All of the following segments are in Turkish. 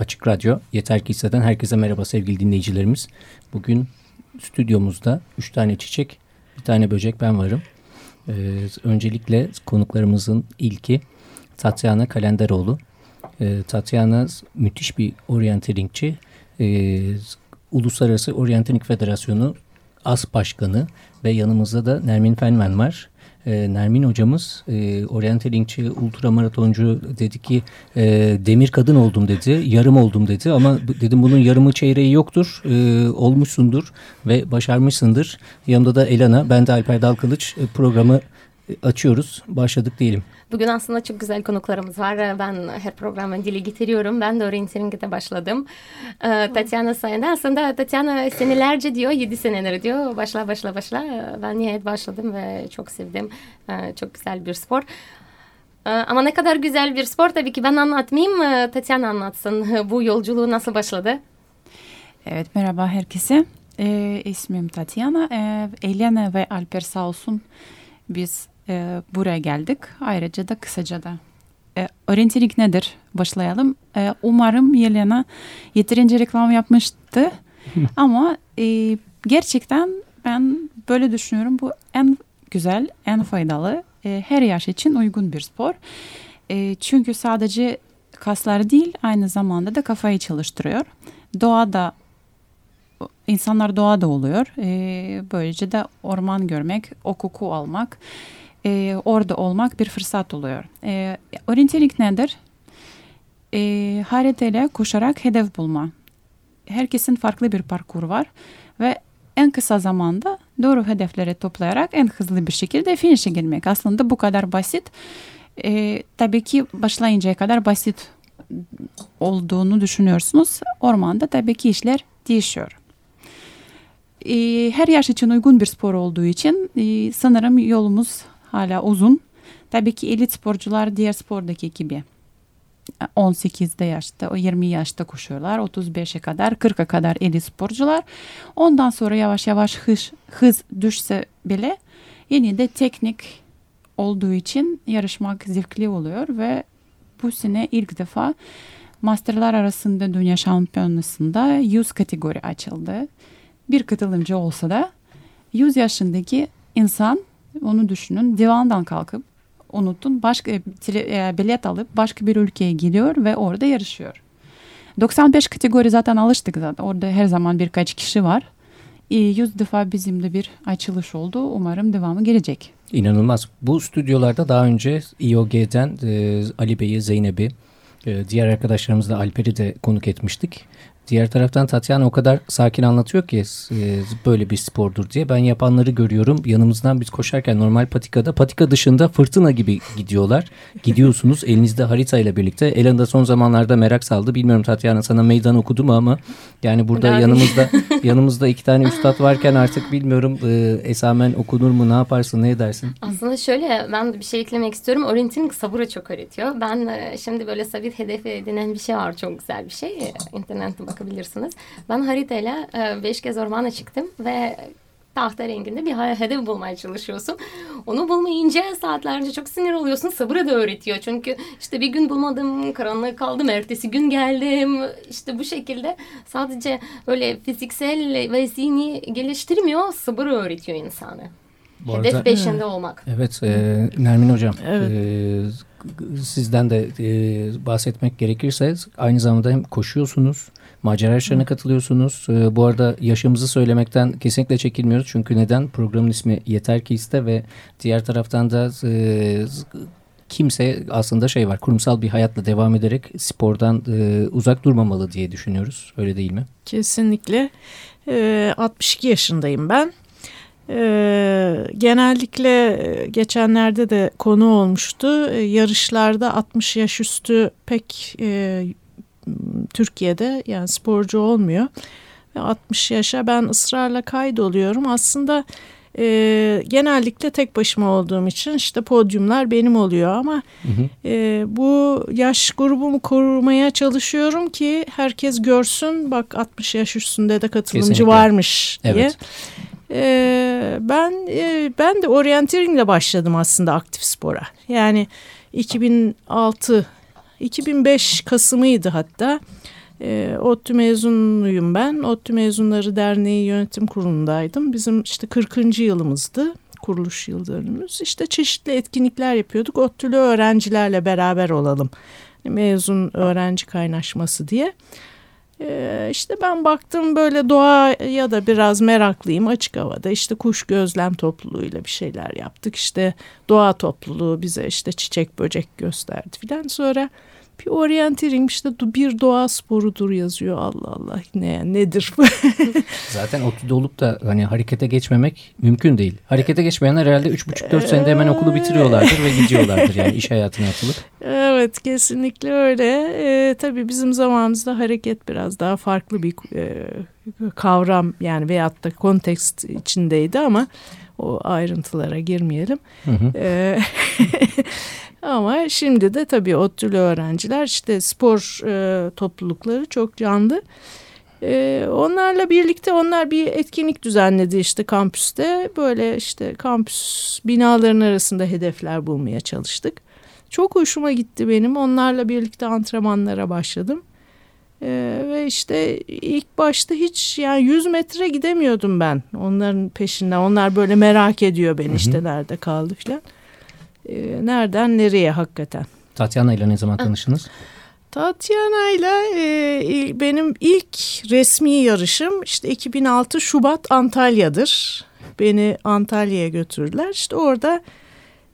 Açık Radyo Yeter Ki Hisseden herkese merhaba sevgili dinleyicilerimiz. Bugün stüdyomuzda üç tane çiçek, bir tane böcek ben varım. Ee, öncelikle konuklarımızın ilki Tatyana Kalenderoğlu. Ee, Tatyana müthiş bir oryantalingçi. Ee, Uluslararası Oryantaling Federasyonu As Başkanı ve yanımızda da Nermin Fenmen var. E, Nermin hocamız e, oryantalingçi, ultramaratoncu dedi ki e, demir kadın oldum dedi, yarım oldum dedi ama dedim bunun yarımı çeyreği yoktur, e, olmuşsundur ve başarmışsındır. Yanımda da Elana, ben de Alper Dalkılıç e, programı açıyoruz, başladık diyelim. Bugün aslında çok güzel konuklarımız var. Ben her programın dili getiriyorum. Ben de Orienteering'de başladım. Ee, Tatyana sayende aslında Tatyana senelerce diyor, yedi seneler diyor. Başla başla başla. Ben nihayet başladım ve çok sevdim. Ee, çok güzel bir spor. Ee, ama ne kadar güzel bir spor tabii ki ben anlatmayayım. Ee, Tatyana anlatsın. Bu yolculuğu nasıl başladı? Evet merhaba herkese. Ee, ismim Tatyana. Ee, Elena ve Alper sağ olsun biz e, buraya geldik. Ayrıca da kısaca da e, orientering nedir? Başlayalım. E, umarım Yelena yeterince reklam yapmıştı. Ama e, gerçekten ben böyle düşünüyorum. Bu en güzel, en faydalı, e, her yaş için uygun bir spor. E, çünkü sadece kaslar değil, aynı zamanda da kafayı çalıştırıyor. Doğada insanlar doğada oluyor. E, böylece de orman görmek, o koku almak e, orada olmak bir fırsat oluyor. E, orienteering nedir? E, haritayla koşarak hedef bulma. Herkesin farklı bir parkur var ve en kısa zamanda doğru hedefleri toplayarak en hızlı bir şekilde finish'e gelmek. Aslında bu kadar basit. E, tabii ki başlayıncaya kadar basit olduğunu düşünüyorsunuz. Ormanda tabii ki işler değişiyor. E, her yaş için uygun bir spor olduğu için e, sanırım yolumuz hala uzun. Tabii ki elit sporcular diğer spordaki gibi 18'de yaşta, o 20 yaşta koşuyorlar. 35'e kadar, 40'a kadar elit sporcular. Ondan sonra yavaş yavaş hız, hız düşse bile yine de teknik olduğu için yarışmak zevkli oluyor ve bu sene ilk defa masterlar arasında dünya şampiyonasında 100 kategori açıldı. Bir katılımcı olsa da 100 yaşındaki insan onu düşünün. Divandan kalkıp unuttun. Başka e, bilet alıp başka bir ülkeye gidiyor ve orada yarışıyor. 95 kategori zaten alıştık zaten. Orada her zaman birkaç kişi var. 100 defa bizim de bir açılış oldu. Umarım devamı gelecek. İnanılmaz. Bu stüdyolarda daha önce IOG'den e, Ali Bey'i, Zeynep'i, e, diğer arkadaşlarımızla Alper'i de konuk etmiştik. Diğer taraftan Tatyana o kadar sakin anlatıyor ki e, böyle bir spordur diye. Ben yapanları görüyorum. Yanımızdan biz koşarken normal patikada patika dışında fırtına gibi gidiyorlar. Gidiyorsunuz elinizde haritayla birlikte. Elen de son zamanlarda merak saldı. Bilmiyorum Tatyana sana meydan okudu mu ama yani burada yani. yanımızda yanımızda iki tane üstad varken artık bilmiyorum e, esamen okunur mu ne yaparsın ne edersin? Aslında şöyle ben bir şey eklemek istiyorum. Orienting sabıra çok öğretiyor. Ben e, şimdi böyle sabit hedefi denen bir şey var. Çok güzel bir şey. İnternette bak bakabilirsiniz. Ben haritayla e, beş kez ormana çıktım ve tahta renginde bir hedef bulmaya çalışıyorsun. Onu bulmayınca saatlerce çok sinir oluyorsun. Sabrı da öğretiyor. Çünkü işte bir gün bulmadım, karanlık kaldım, ertesi gün geldim. İşte bu şekilde sadece böyle fiziksel ve zihni geliştirmiyor, sabır öğretiyor insanı. Bu Hedef arada, peşinde olmak. Evet, e, Nermin Hocam. Evet. E, sizden de e, bahsetmek gerekirse aynı zamanda hem koşuyorsunuz macera yarışlarına katılıyorsunuz. Ee, bu arada yaşımızı söylemekten kesinlikle çekinmiyoruz. Çünkü neden? Programın ismi Yeter Ki iste ve diğer taraftan da e, kimse aslında şey var kurumsal bir hayatla devam ederek spordan e, uzak durmamalı diye düşünüyoruz. Öyle değil mi? Kesinlikle. E, 62 yaşındayım ben. E, genellikle geçenlerde de konu olmuştu. E, yarışlarda 60 yaş üstü pek e, Türkiye'de yani sporcu olmuyor. Ve 60 yaşa ben ısrarla kaydoluyorum. Aslında e, genellikle tek başıma olduğum için işte podyumlar benim oluyor ama hı hı. E, bu yaş grubumu korumaya çalışıyorum ki herkes görsün bak 60 yaş üstünde de katılımcı Kesinlikle. varmış diye. Evet. E, ben e, ben de orienteeringle başladım aslında aktif spora. Yani 2006 2005 Kasım'ıydı hatta. E, ODTÜ mezunuyum ben. ODTÜ Mezunları Derneği Yönetim Kurulu'ndaydım. Bizim işte 40. yılımızdı kuruluş yıl dönümümüz. İşte çeşitli etkinlikler yapıyorduk. ODTÜ'lü öğrencilerle beraber olalım. Mezun öğrenci kaynaşması diye. Ee, işte ben baktım böyle doğaya da biraz meraklıyım açık havada. İşte kuş gözlem topluluğuyla bir şeyler yaptık. İşte doğa topluluğu bize işte çiçek böcek gösterdi filan. Sonra bir orienteering işte bir doğa sporudur yazıyor Allah Allah ne nedir bu? Zaten ODTÜ'de olup da hani harekete geçmemek mümkün değil. Harekete geçmeyenler herhalde 3,5-4 senede hemen okulu bitiriyorlardır ve gidiyorlardır yani iş hayatına atılıp. Evet kesinlikle öyle. Ee, tabii bizim zamanımızda hareket biraz daha farklı bir e, kavram yani veyahut da kontekst içindeydi ama o ayrıntılara girmeyelim. Hı hı. Ama şimdi de tabii ODTÜ'lü öğrenciler işte spor e, toplulukları çok canlı. E, onlarla birlikte onlar bir etkinlik düzenledi işte kampüste. Böyle işte kampüs binaların arasında hedefler bulmaya çalıştık. Çok hoşuma gitti benim. Onlarla birlikte antrenmanlara başladım. Ee, ve işte ilk başta hiç yani 100 metre gidemiyordum ben onların peşinden. Onlar böyle merak ediyor beni işte nerede kaldı filan. Ee, nereden nereye hakikaten. Tatyana ile ne zaman tanıştınız? Tatyana ile e, benim ilk resmi yarışım işte 2006 Şubat Antalya'dır. Beni Antalya'ya götürdüler. İşte orada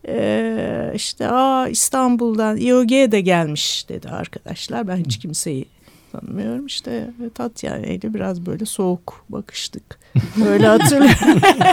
e, işte Aa, İstanbul'dan IOG de gelmiş dedi arkadaşlar. Ben hiç kimseyi tanımıyorum. İşte Tatyana ile biraz böyle soğuk bakıştık. Öyle hatırlıyorum.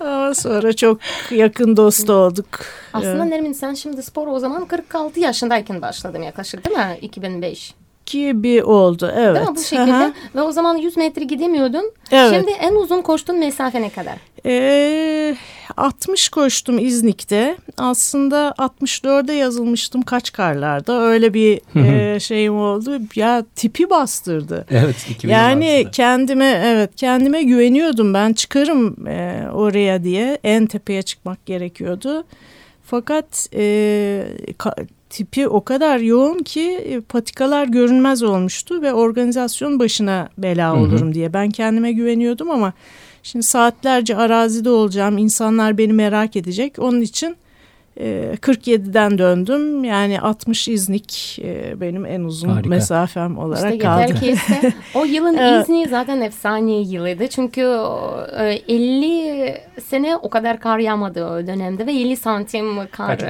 Ama sonra çok yakın dost olduk. Aslında Nermin sen şimdi spor o zaman 46 yaşındayken başladın yaklaşık değil mi? 2005 gibi oldu evet. Değil mi bu şekilde? Aha. Ve o zaman 100 metre gidemiyordun. Evet. Şimdi en uzun koştuğun mesafe ne kadar? Ee, 60 koştum İznik'te. Aslında 64'e yazılmıştım kaç karlarda. Öyle bir e, şeyim oldu. Ya tipi bastırdı. Evet. Yani bastırdı. kendime evet kendime güveniyordum. Ben çıkarım e, oraya diye. En tepeye çıkmak gerekiyordu. Fakat e, tipi o kadar yoğun ki e, patikalar görünmez olmuştu ve organizasyon başına bela olurum hı hı. diye. Ben kendime güveniyordum ama şimdi saatlerce arazide olacağım. insanlar beni merak edecek. Onun için 47'den e, döndüm. Yani 60 İznik e, benim en uzun Harika. mesafem olarak işte kaldı. Ki işte, o yılın evet. İzni zaten efsane yılıydı. Çünkü 50 sene o kadar kar yağmadı o dönemde ve 50 santim kar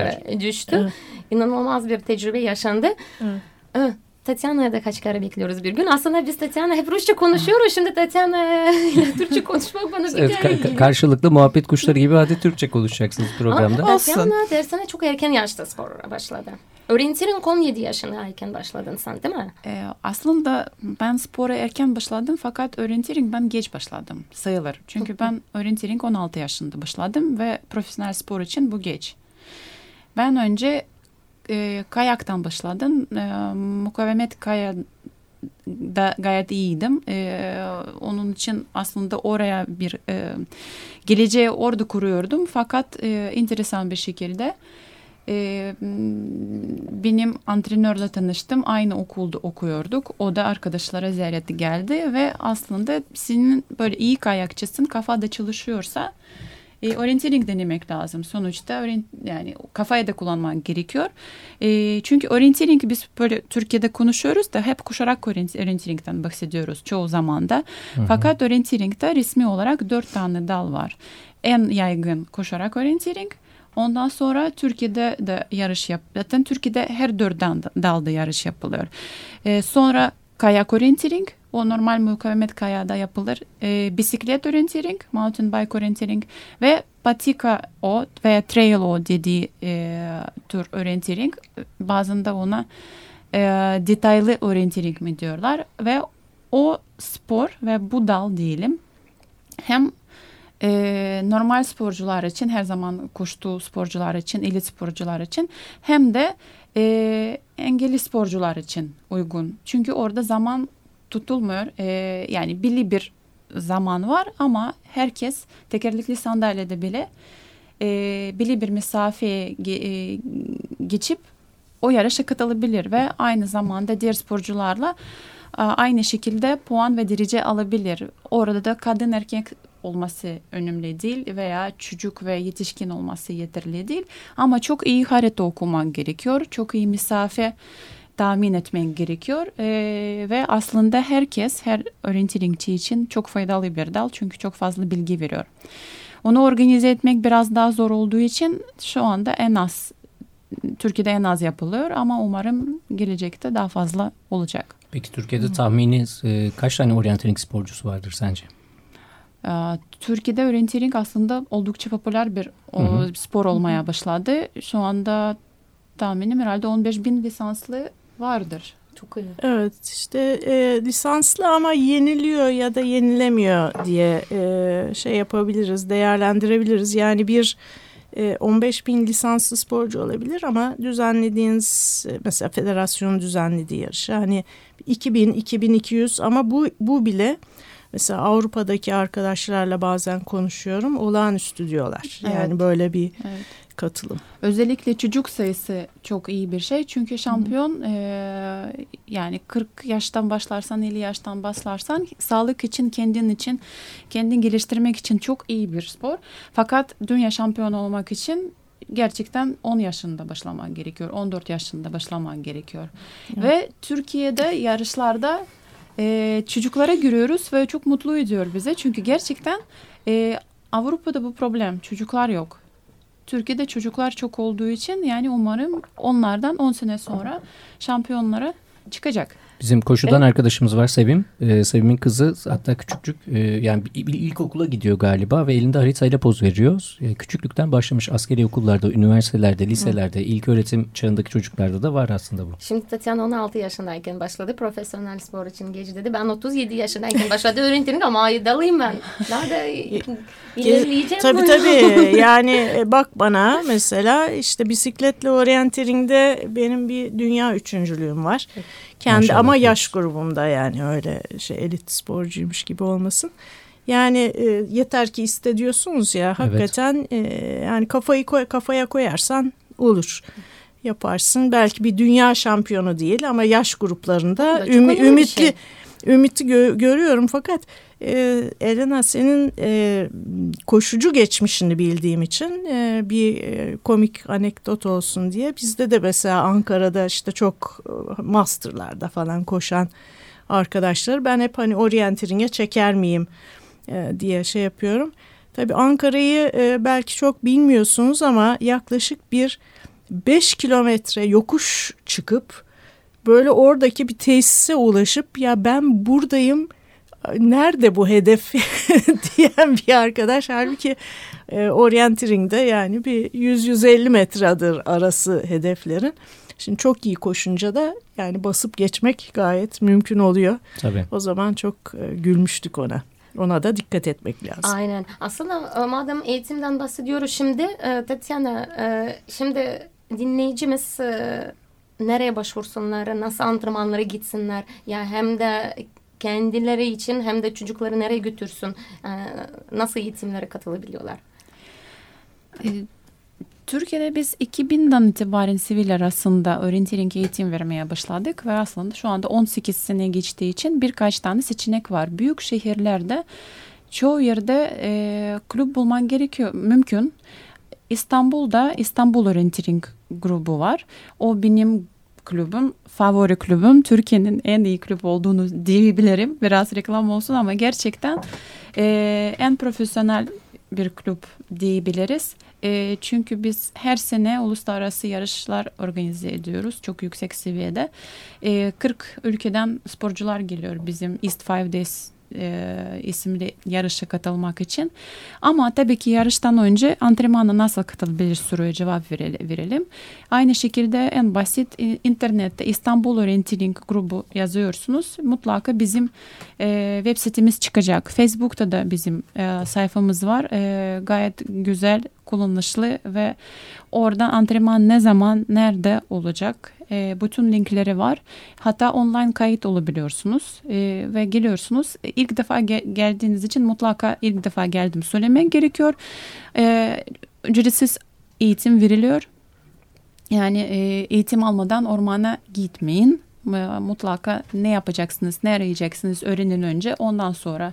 düştü. Evet inanılmaz bir tecrübe yaşandı. Evet. Tatiana'ya da kaç kere bekliyoruz bir gün. Aslında biz Tatiana hep Rusça konuşuyoruz. Şimdi Tatiana ile Türkçe konuşmak bana bir evet, ka- Karşılıklı muhabbet kuşları gibi hadi Türkçe konuşacaksınız programda. Ama Tatiana dersene çok erken yaşta spor başladı. Orienteering 17 yaşında erken başladın sen değil mi? Ee, aslında ben spora erken başladım fakat orienteering ben geç başladım sayılır. Çünkü ben orienteering 16 yaşında başladım ve profesyonel spor için bu geç. Ben önce e, kayaktan başladım. E, mukavemet kaya da gayet iyiydim. E, onun için aslında oraya bir e, geleceğe orada kuruyordum. Fakat e, enteresan bir şekilde e, benim antrenörle tanıştım. Aynı okulda okuyorduk. O da arkadaşlara ziyarete geldi ve aslında senin böyle iyi kayakçısın kafada çalışıyorsa e, orienteering denemek lazım. Sonuçta yani kafayı da kullanman gerekiyor. E, çünkü orienteering biz böyle Türkiye'de konuşuyoruz da hep koşarak orienteering'den bahsediyoruz çoğu zamanda. Hı hı. Fakat orienteering'de resmi olarak dört tane dal var. En yaygın koşarak orienteering. Ondan sonra Türkiye'de de yarış yap. Zaten Türkiye'de her dört dalda yarış yapılıyor. E, sonra kayak orienteering o normal mukavemet kayada yapılır. E, bisiklet orienteering, mountain bike orienteering ve patika o veya trail o dediği e, tür orienteering. Bazen de ona e, detaylı orienteering mi diyorlar ve o spor ve bu dal diyelim hem e, normal sporcular için her zaman koştuğu sporcular için, elit sporcular için hem de e, engelli sporcular için uygun. Çünkü orada zaman tutulmuyor. E, yani belli bir zaman var ama herkes tekerlekli sandalyede bile e, belli bir mesafeye ge, e, geçip o yarışa katılabilir ve aynı zamanda diğer sporcularla aynı şekilde puan ve derece alabilir. Orada da kadın erkek olması önemli değil veya çocuk ve yetişkin olması yeterli değil. Ama çok iyi harita okuman gerekiyor. Çok iyi mesafe tahmin etmen gerekiyor. Ee, ve aslında herkes her orienteeringçi için çok faydalı bir dal çünkü çok fazla bilgi veriyor. Onu organize etmek biraz daha zor olduğu için şu anda en az Türkiye'de en az yapılıyor ama umarım gelecekte daha fazla olacak. Peki Türkiye'de tahmini e, kaç tane orienteering sporcusu vardır sence? Türkiye'de orienteering aslında oldukça popüler bir o, spor olmaya başladı. Şu anda tahminim herhalde 15 bin lisanslı vardır. Çok iyi. Evet işte e, lisanslı ama yeniliyor ya da yenilemiyor diye e, şey yapabiliriz, değerlendirebiliriz. Yani bir e, 15 bin lisanslı sporcu olabilir ama düzenlediğiniz mesela federasyonun düzenlediği yarışı hani 2000, 2200 ama bu, bu bile Mesela Avrupa'daki arkadaşlarla bazen konuşuyorum. Olağanüstü diyorlar. Yani evet. böyle bir evet. Katılım. Özellikle çocuk sayısı çok iyi bir şey. Çünkü şampiyon e, yani 40 yaştan başlarsan 50 yaştan başlarsan sağlık için kendin için kendini geliştirmek için çok iyi bir spor. Fakat dünya şampiyonu olmak için gerçekten 10 yaşında başlaman gerekiyor. 14 yaşında başlaman gerekiyor. Evet. Ve Türkiye'de yarışlarda e, çocuklara görüyoruz ve çok mutlu ediyor bize. Çünkü gerçekten e, Avrupa'da bu problem. Çocuklar yok. Türkiye'de çocuklar çok olduğu için yani umarım onlardan 10 sene sonra şampiyonlara çıkacak. Bizim koşudan evet. arkadaşımız var Sevim. Ee, Sevim'in kızı hatta küçükçük e, yani ilkokula gidiyor galiba ve elinde haritayla poz veriyor. E, küçüklükten başlamış askeri okullarda, üniversitelerde, liselerde, Hı. ilk öğretim çağındaki çocuklarda da var aslında bu. Şimdi Tatiana 16 yaşındayken başladı. Profesyonel spor için geç dedi. Ben 37 yaşındayken başladı öğrentim ama dalayım ben. Daha da ilerleyeceğim. Tabii tabii. yani e, bak bana mesela işte bisikletle orienteering'de benim bir dünya üçüncülüğüm var. Evet. Kendi Maşallah ama yaş grubumda yani öyle şey elit sporcuymuş gibi olmasın. Yani e, yeter ki iste diyorsunuz ya hakikaten evet. e, yani kafayı koy, kafaya koyarsan olur. Yaparsın. Belki bir dünya şampiyonu değil ama yaş gruplarında üm, ümitli şey. Ümiti gö görüyorum fakat e, Elena senin e, koşucu geçmişini bildiğim için e, bir e, komik anekdot olsun diye bizde de mesela Ankara'da işte çok e, masterlarda falan koşan arkadaşlar ben hep hani orienteering'e çeker miyim e, diye şey yapıyorum. Tabii Ankara'yı e, belki çok bilmiyorsunuz ama yaklaşık bir 5 kilometre yokuş çıkıp böyle oradaki bir tesise ulaşıp ya ben buradayım nerede bu hedef diyen bir arkadaş. Halbuki e, orienteering'de yani bir 100-150 metredir arası hedeflerin. Şimdi çok iyi koşunca da yani basıp geçmek gayet mümkün oluyor. Tabii. O zaman çok e, gülmüştük ona. Ona da dikkat etmek lazım. Aynen. Aslında e, madem eğitimden bahsediyoruz şimdi e, Tatiana e, şimdi dinleyicimiz nereye başvursunlar, nasıl antrenmanlara gitsinler ya hem de kendileri için hem de çocukları nereye götürsün? E, nasıl eğitimlere katılabiliyorlar? E, Türkiye'de biz 2000'den itibaren sivil arasında orienteering eğitim vermeye başladık ve aslında şu anda 18 sene geçtiği için birkaç tane seçenek var. Büyük şehirlerde çoğu yerde e, kulüp bulman gerekiyor, mümkün. İstanbul'da İstanbul Orienteering grubu var. O benim kulübüm, favori kulübüm. Türkiye'nin en iyi kulüp olduğunu diyebilirim. Biraz reklam olsun ama gerçekten e, en profesyonel bir kulüp diyebiliriz. E, çünkü biz her sene uluslararası yarışlar organize ediyoruz çok yüksek seviyede. E, 40 ülkeden sporcular geliyor bizim East Five Days e, isimli yarışa katılmak için. Ama tabii ki yarıştan önce antrenmana nasıl katılabilir soruya cevap verelim. Aynı şekilde en basit internette İstanbul Orienteering grubu yazıyorsunuz. Mutlaka bizim e, web sitemiz çıkacak. Facebook'ta da bizim e, sayfamız var. E, gayet güzel kullanışlı ve oradan antrenman ne zaman nerede olacak e, bütün linkleri var. Hatta online kayıt olabiliyorsunuz e, ve geliyorsunuz. İlk defa ge geldiğiniz için mutlaka ilk defa geldim söylemek gerekiyor. E, ücretsiz eğitim veriliyor. Yani e, eğitim almadan ormana gitmeyin. E, mutlaka ne yapacaksınız, ne arayacaksınız öğrenin önce. Ondan sonra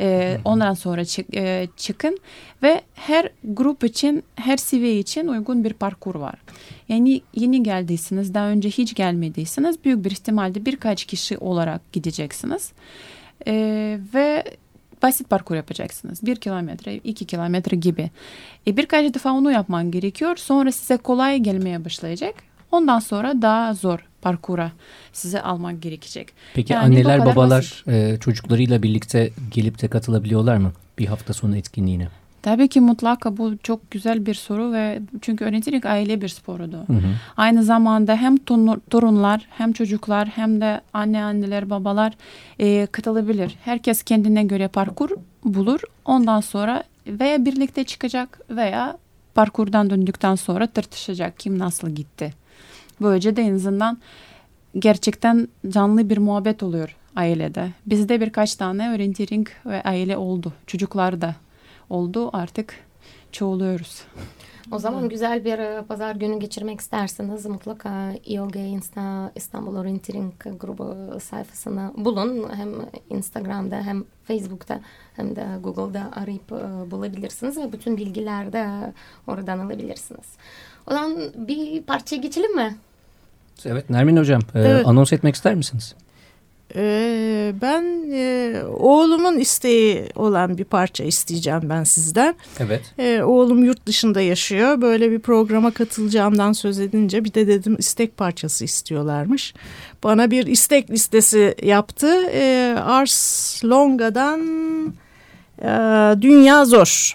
e, ondan sonra çık, e, çıkın ve her grup için, her seviye için uygun bir parkur var. Yani yeni geldiyseniz, daha önce hiç gelmediyseniz büyük bir ihtimalle birkaç kişi olarak gideceksiniz. E, ve basit parkur yapacaksınız. Bir kilometre, iki kilometre gibi. E, birkaç defa onu yapman gerekiyor. Sonra size kolay gelmeye başlayacak. Ondan sonra daha zor parkura size almak gerekecek. Peki Yani anneler babalar e, çocuklarıyla birlikte gelip de katılabiliyorlar mı bir hafta sonu etkinliğine? Tabii ki mutlaka bu çok güzel bir soru ve çünkü öğrencilik aile bir sporudu. Hı hı. Aynı zamanda hem torunlar hem çocuklar hem de anne anneler babalar e, katılabilir. Herkes kendine göre parkur bulur. Ondan sonra veya birlikte çıkacak veya parkurdan döndükten sonra tartışacak kim nasıl gitti. Böylece de en azından gerçekten canlı bir muhabbet oluyor ailede. Bizde birkaç tane orienteering ve aile oldu. Çocuklar da oldu artık çoğuluyoruz. O zaman güzel bir e, pazar günü geçirmek isterseniz mutlaka IOG Insta İstanbul Orienteering grubu sayfasını bulun. Hem Instagram'da hem Facebook'ta hem de Google'da arayıp e, bulabilirsiniz ve bütün bilgiler de oradan alabilirsiniz. O zaman bir parçaya geçelim mi? Evet Nermin Hocam e, Evet. anons etmek ister misiniz? Ee, ben e, oğlumun isteği olan bir parça isteyeceğim ben sizden. Evet. Ee, oğlum yurt dışında yaşıyor. Böyle bir programa katılacağımdan söz edince bir de dedim istek parçası istiyorlarmış. Bana bir istek listesi yaptı. Ee, Ars Longa'dan e, Dünya Zor.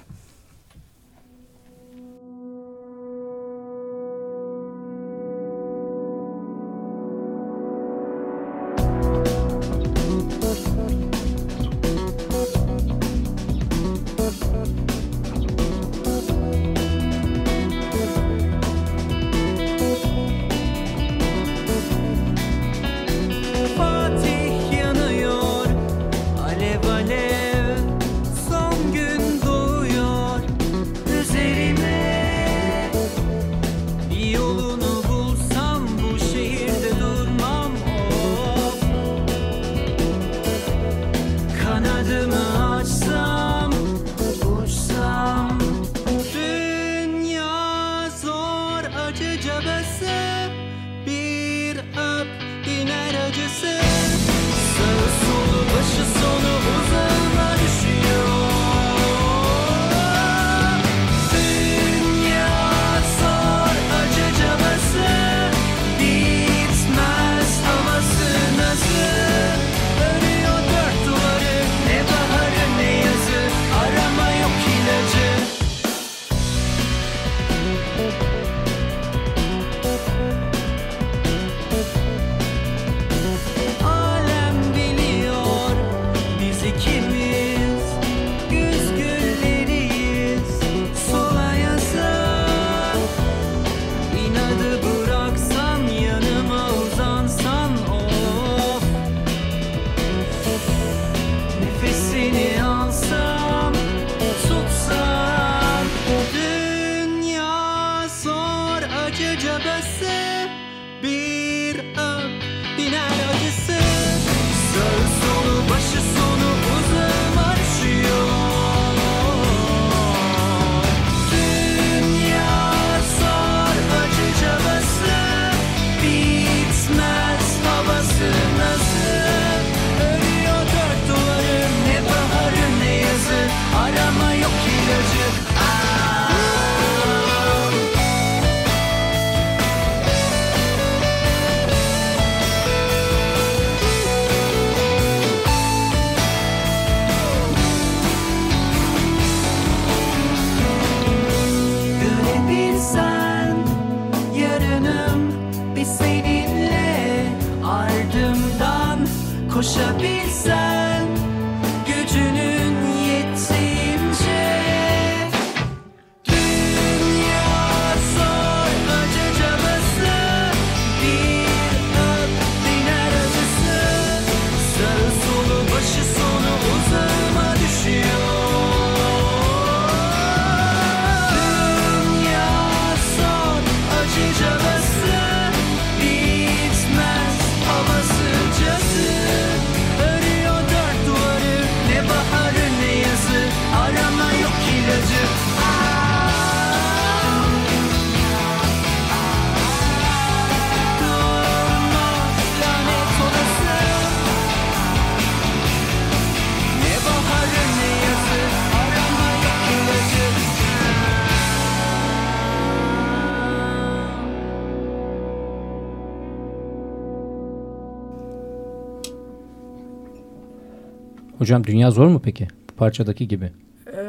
Hocam dünya zor mu peki? Bu parçadaki gibi. Ee,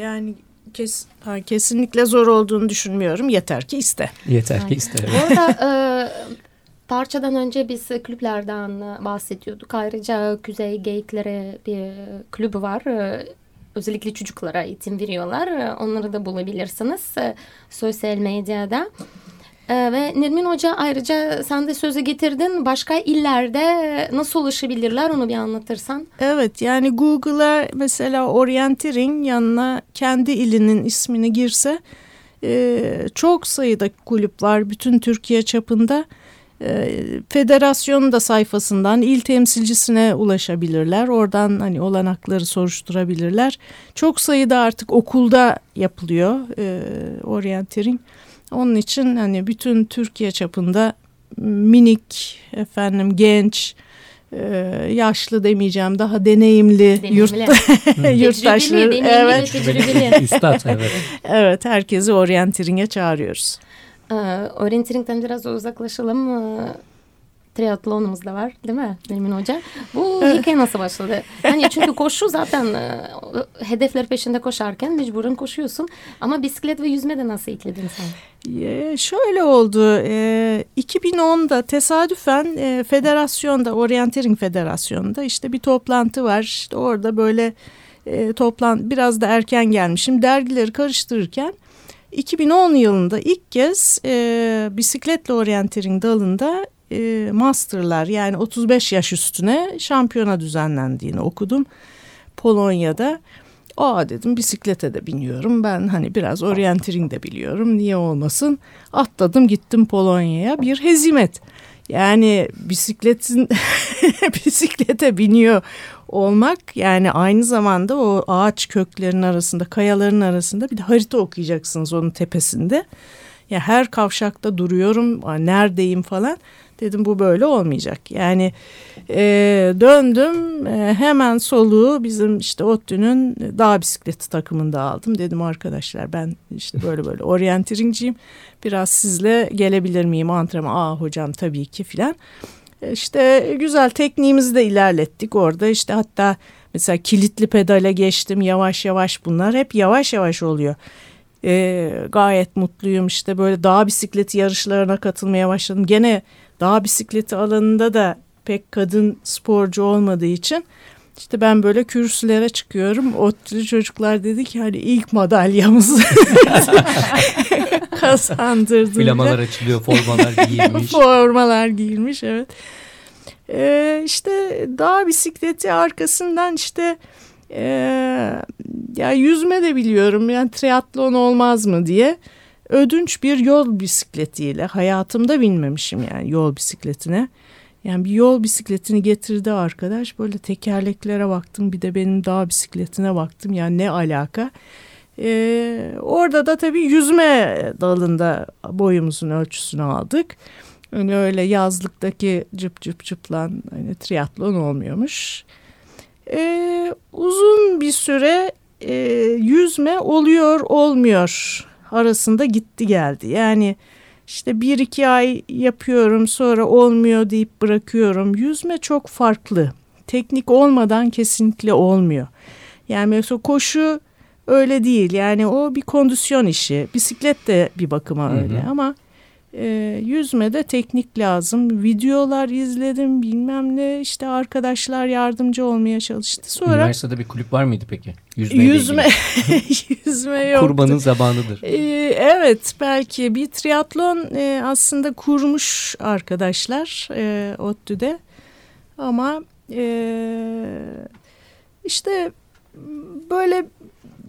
yani kes, ha, kesinlikle zor olduğunu düşünmüyorum. Yeter ki iste. Yeter ki Aynen. iste. Bu arada e, parçadan önce biz kulüplerden e, bahsediyorduk. Ayrıca Kuzey Geyiklere bir kulübü var. E, Özellikle çocuklara eğitim veriyorlar. E, Onları da bulabilirsiniz e, sosyal medyada. E, Ve Nermin Hoca ayrıca sen de söze getirdin. Başka illerde nasıl ulaşabilirler onu bir anlatırsan. Evet yani Google'a mesela orienteering yanına kendi ilinin ismini girse e, çok sayıda kulüp var bütün Türkiye çapında. E, federasyonun da sayfasından il temsilcisine ulaşabilirler. Oradan hani olanakları soruşturabilirler. Çok sayıda artık okulda yapılıyor e, orienteering. Onun için hani bütün Türkiye çapında minik efendim genç e, yaşlı demeyeceğim daha deneyimli, Deneyimli. yurt yurttaşları deneyimli evet tecrübeli. Üstad evet. evet herkesi orienteering'e çağırıyoruz. Ee, Orienteering'den biraz uzaklaşalım. Ee, triatlonumuz da var değil mi Nermin Hoca? Bu hikaye nasıl başladı? Yani çünkü koşu zaten e, hedefler peşinde koşarken mecburen koşuyorsun. Ama bisiklet ve yüzme de nasıl ekledin sen? Ee, şöyle oldu. Ee, 2010'da tesadüfen e, federasyonda, Orienteering Federasyonu'nda işte bir toplantı var. İşte orada böyle e, toplan biraz da erken gelmişim. Dergileri karıştırırken 2010 yılında ilk kez e, bisikletle orienteering dalında e, masterlar yani 35 yaş üstüne şampiyona düzenlendiğini okudum Polonya'da. Aa dedim bisiklete de biniyorum ben hani biraz orienteering de biliyorum niye olmasın. Atladım gittim Polonya'ya bir hezimet. Yani bisikletin bisiklete biniyor olmak yani aynı zamanda o ağaç köklerinin arasında kayaların arasında bir de harita okuyacaksınız onun tepesinde. Ya her kavşakta duruyorum neredeyim falan dedim bu böyle olmayacak. Yani e, döndüm e, hemen soluğu bizim işte ODTÜ'nün dağ bisikleti takımında aldım. Dedim arkadaşlar ben işte böyle böyle oryanteeringciyim biraz sizle gelebilir miyim antrenman? Aa hocam tabii ki filan. E, İşte güzel tekniğimizi de ilerlettik orada işte hatta mesela kilitli pedale geçtim yavaş yavaş bunlar hep yavaş yavaş oluyor. Ee, gayet mutluyum işte böyle dağ bisikleti yarışlarına katılmaya başladım. Gene dağ bisikleti alanında da pek kadın sporcu olmadığı için işte ben böyle kürsülere çıkıyorum. Otlu çocuklar dedi ki hani ilk madalyamızı kazandırdı. Flamalar açılıyor, formalar giyilmiş. Formalar giyilmiş evet. Ee, işte dağ bisikleti arkasından işte e, ya yüzme de biliyorum yani triatlon olmaz mı diye ödünç bir yol bisikletiyle hayatımda binmemişim yani yol bisikletine. Yani bir yol bisikletini getirdi arkadaş böyle tekerleklere baktım bir de benim dağ bisikletine baktım yani ne alaka. Ee, orada da tabii yüzme dalında boyumuzun ölçüsünü aldık. Yani öyle yazlıktaki cıp cıp cıplan hani triatlon olmuyormuş. Ee, uzun bir süre e, yüzme oluyor olmuyor arasında gitti geldi. Yani işte bir iki ay yapıyorum sonra olmuyor deyip bırakıyorum. Yüzme çok farklı. Teknik olmadan kesinlikle olmuyor. Yani mesela koşu öyle değil. Yani o bir kondisyon işi. Bisiklet de bir bakıma Hı hı. öyle ama e, yüzmede teknik lazım. Videolar izledim bilmem ne işte arkadaşlar yardımcı olmaya çalıştı. Sonra Üniversitede bir kulüp var mıydı peki? Yüzmeyle yüzme yüzme yoktu. Kurbanın zamanıdır. Ee, evet belki bir triatlon e, aslında kurmuş arkadaşlar e, ODTÜ'de ama e, işte böyle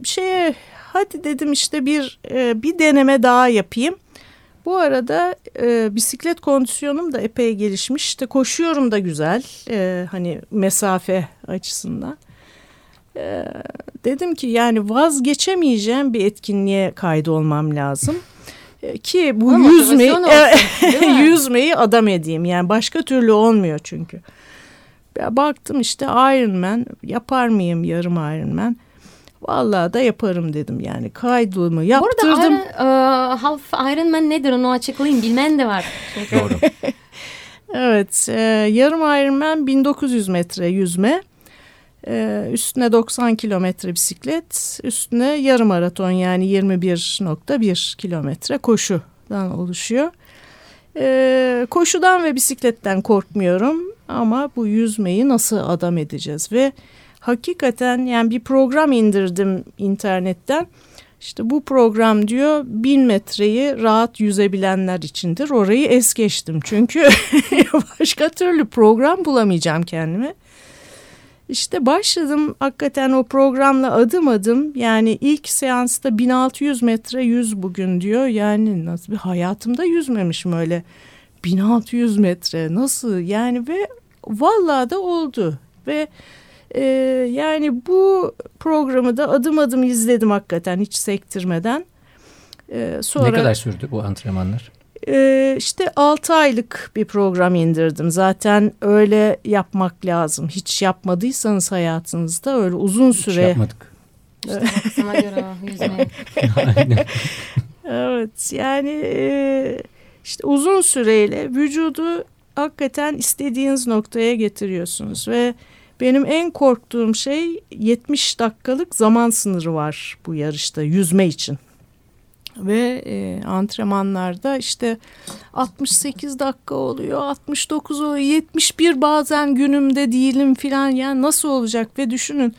şeye hadi dedim işte bir e, bir deneme daha yapayım. Bu arada e, bisiklet kondisyonum da epey gelişmiş. İşte koşuyorum da güzel. e, hani mesafe açısından. E, dedim ki yani vazgeçemeyeceğim bir etkinliğe kaydolmam lazım. E, ki bu Ama yüzmeyi olsun, yüzmeyi adam edeyim. Yani başka türlü olmuyor çünkü. Ya baktım işte Ironman yapar mıyım yarım Ironman? Vallahi da yaparım dedim yani kaydımı yaptırdım. Iron, e, Half Ironman nedir onu açıklayayım bilmen de var. Doğru. Evet, e, yarım Ironman 1900 metre yüzme. Ee, üstüne 90 kilometre bisiklet, üstüne yarım maraton yani 21.1 kilometre koşudan oluşuyor. Ee, koşudan ve bisikletten korkmuyorum ama bu yüzmeyi nasıl adam edeceğiz ve hakikaten yani bir program indirdim internetten. İşte bu program diyor bin metreyi rahat yüzebilenler içindir. Orayı es geçtim çünkü başka türlü program bulamayacağım kendime. İşte başladım hakikaten o programla adım adım yani ilk seansta 1600 metre yüz bugün diyor. Yani nasıl bir hayatımda yüzmemişim öyle 1600 metre nasıl yani ve vallahi da oldu ve e, yani bu programı da adım adım izledim hakikaten hiç sektirmeden. E, sonra, Ne kadar sürdü bu antrenmanlar? ee, işte 6 aylık bir program indirdim. Zaten öyle yapmak lazım. Hiç yapmadıysanız hayatınızda öyle uzun Hiç süre. yapmadık. Sana göre. Evet yani e, işte uzun süreyle vücudu hakikaten istediğiniz noktaya getiriyorsunuz ve benim en korktuğum şey 70 dakikalık zaman sınırı var bu yarışta yüzme için. Ve e, antrenmanlarda işte 68 dakika oluyor, 69 oluyor, 71 bazen günümde değilim filan. Yani nasıl olacak ve düşünün